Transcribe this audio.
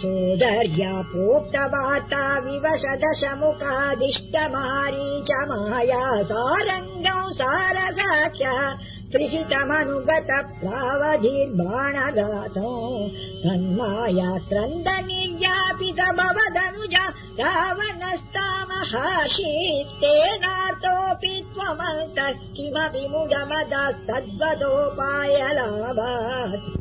सोदर्या प्रोक्तवार्ता विवशदशमुखादिष्टमारीच माया सारङ्गौ सारसाख्या त्रिहितमनुगत स्पृहमनुगत तन्माया क्रन्द निर्यापित रामनस्तामहाशीस्ते नातोऽपि त्वमन्तः किमपि मुदमदस्तद्वदोपायलाभात्